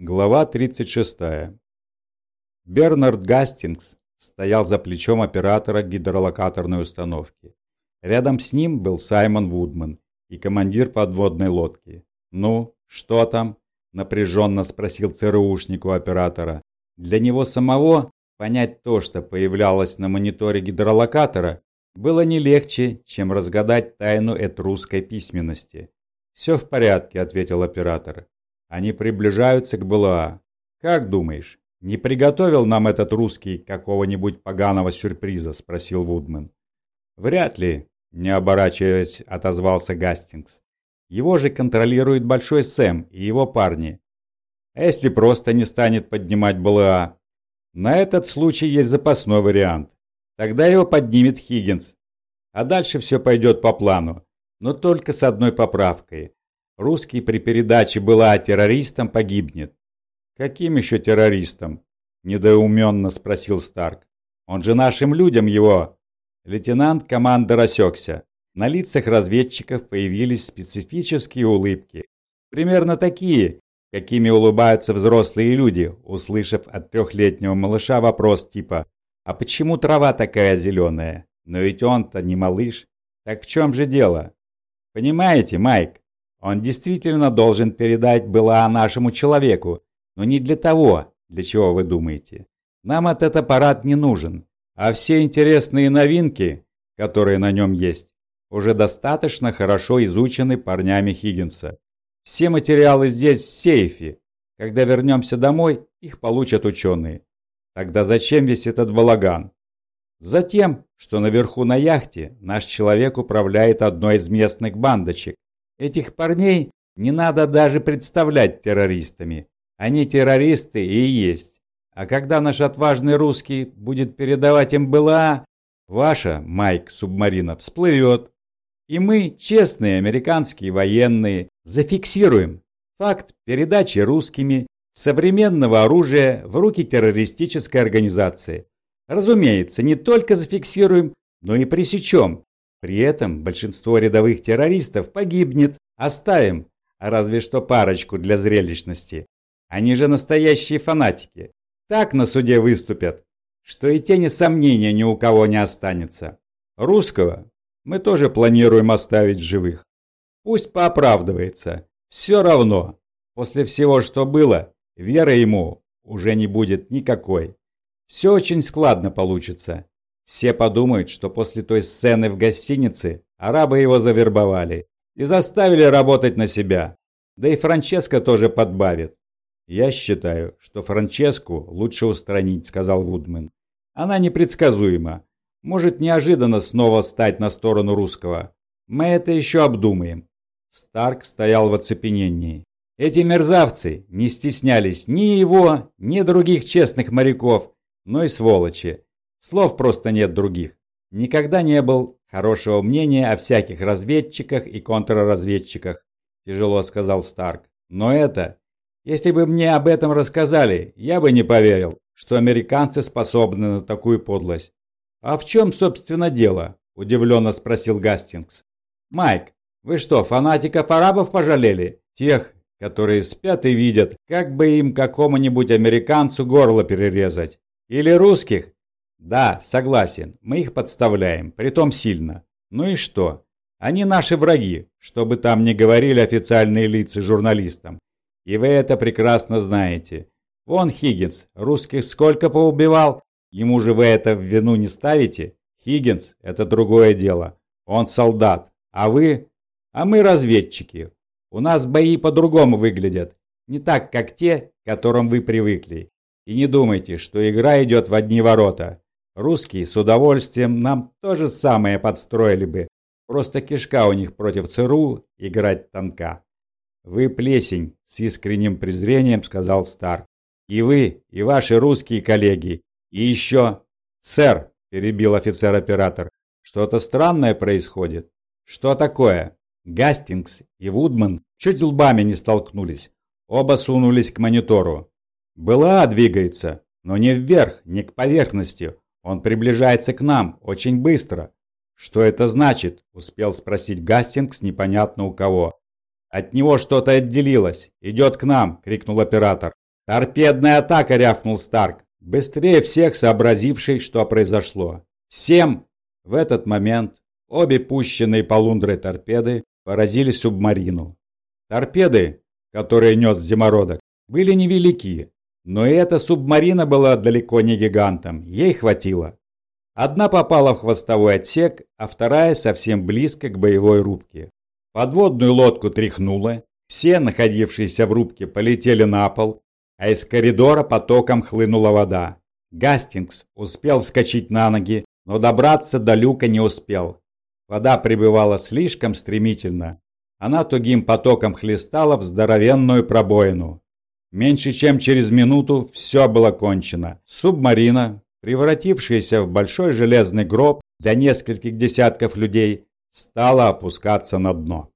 Глава 36. Бернард Гастингс стоял за плечом оператора гидролокаторной установки. Рядом с ним был Саймон Вудман и командир подводной лодки. «Ну, что там?» – напряженно спросил ЦРУшник у оператора. Для него самого понять то, что появлялось на мониторе гидролокатора, было не легче, чем разгадать тайну этрусской письменности. «Все в порядке», – ответил оператор. Они приближаются к БЛА. Как думаешь, не приготовил нам этот русский какого-нибудь поганого сюрприза? Спросил Вудман. Вряд ли, не оборачиваясь, отозвался Гастингс. Его же контролирует Большой Сэм и его парни. А если просто не станет поднимать БЛА? На этот случай есть запасной вариант. Тогда его поднимет Хиггинс. А дальше все пойдет по плану, но только с одной поправкой. Русский при передаче была террористом погибнет. Каким еще террористом? Недоуменно спросил Старк. Он же нашим людям его. Лейтенант командор осекся. На лицах разведчиков появились специфические улыбки. Примерно такие, какими улыбаются взрослые люди, услышав от трехлетнего малыша вопрос типа «А почему трава такая зеленая? Но ведь он-то не малыш. Так в чем же дело?» «Понимаете, Майк, он действительно должен передать была нашему человеку, но не для того, для чего вы думаете. Нам этот аппарат не нужен, а все интересные новинки, которые на нем есть, уже достаточно хорошо изучены парнями Хиггинса. Все материалы здесь в сейфе. Когда вернемся домой, их получат ученые. Тогда зачем весь этот балаган? Затем, что наверху на яхте наш человек управляет одной из местных бандочек, Этих парней не надо даже представлять террористами. Они террористы и есть. А когда наш отважный русский будет передавать им БЛА, ваша, Майк, субмарина всплывет. И мы, честные американские военные, зафиксируем факт передачи русскими современного оружия в руки террористической организации. Разумеется, не только зафиксируем, но и пресечем при этом большинство рядовых террористов погибнет. Оставим, разве что парочку для зрелищности. Они же настоящие фанатики. Так на суде выступят, что и тени сомнения ни у кого не останется. Русского мы тоже планируем оставить в живых. Пусть пооправдывается. Все равно, после всего, что было, веры ему уже не будет никакой. Все очень складно получится. Все подумают, что после той сцены в гостинице арабы его завербовали и заставили работать на себя. Да и Франческо тоже подбавит. «Я считаю, что Франческу лучше устранить», — сказал Вудман. «Она непредсказуема. Может неожиданно снова стать на сторону русского. Мы это еще обдумаем». Старк стоял в оцепенении. Эти мерзавцы не стеснялись ни его, ни других честных моряков, но и сволочи. Слов просто нет других. Никогда не был хорошего мнения о всяких разведчиках и контрразведчиках, тяжело сказал Старк. Но это, если бы мне об этом рассказали, я бы не поверил, что американцы способны на такую подлость. А в чем, собственно, дело? Удивленно спросил Гастингс. Майк, вы что, фанатиков арабов пожалели? Тех, которые спят и видят, как бы им какому-нибудь американцу горло перерезать. Или русских, да, согласен, мы их подставляем, притом сильно. Ну и что? Они наши враги, чтобы там не говорили официальные лица журналистам. И вы это прекрасно знаете. Вон Хиггинс, русских сколько поубивал? Ему же вы это в вину не ставите? Хиггинс – это другое дело. Он солдат. А вы? А мы разведчики. У нас бои по-другому выглядят. Не так, как те, к которым вы привыкли. И не думайте, что игра идет в одни ворота. Русские с удовольствием нам то же самое подстроили бы. Просто кишка у них против ЦРУ играть тонка. «Вы плесень», — с искренним презрением сказал Старк. «И вы, и ваши русские коллеги. И еще...» «Сэр», — перебил офицер-оператор, — «что-то странное происходит». «Что такое?» Гастингс и Вудман чуть лбами не столкнулись. Оба сунулись к монитору. «БЛА двигается, но не вверх, не к поверхности. Он приближается к нам очень быстро. Что это значит? Успел спросить Гастингс непонятно у кого. От него что-то отделилось. Идет к нам, крикнул оператор. «Торпедная атака!» — рявкнул Старк, быстрее всех сообразивший, что произошло. Всем в этот момент обе пущенные полундрой торпеды поразили субмарину. Торпеды, которые нес зимородок, были невелики, но и эта субмарина была далеко не гигантом, ей хватило. Одна попала в хвостовой отсек, а вторая совсем близко к боевой рубке. Подводную лодку тряхнуло, все, находившиеся в рубке, полетели на пол, а из коридора потоком хлынула вода. Гастингс успел вскочить на ноги, но добраться до люка не успел. Вода прибывала слишком стремительно. Она тугим потоком хлестала в здоровенную пробоину. Меньше чем через минуту все было кончено. Субмарина, превратившаяся в большой железный гроб для нескольких десятков людей, стала опускаться на дно.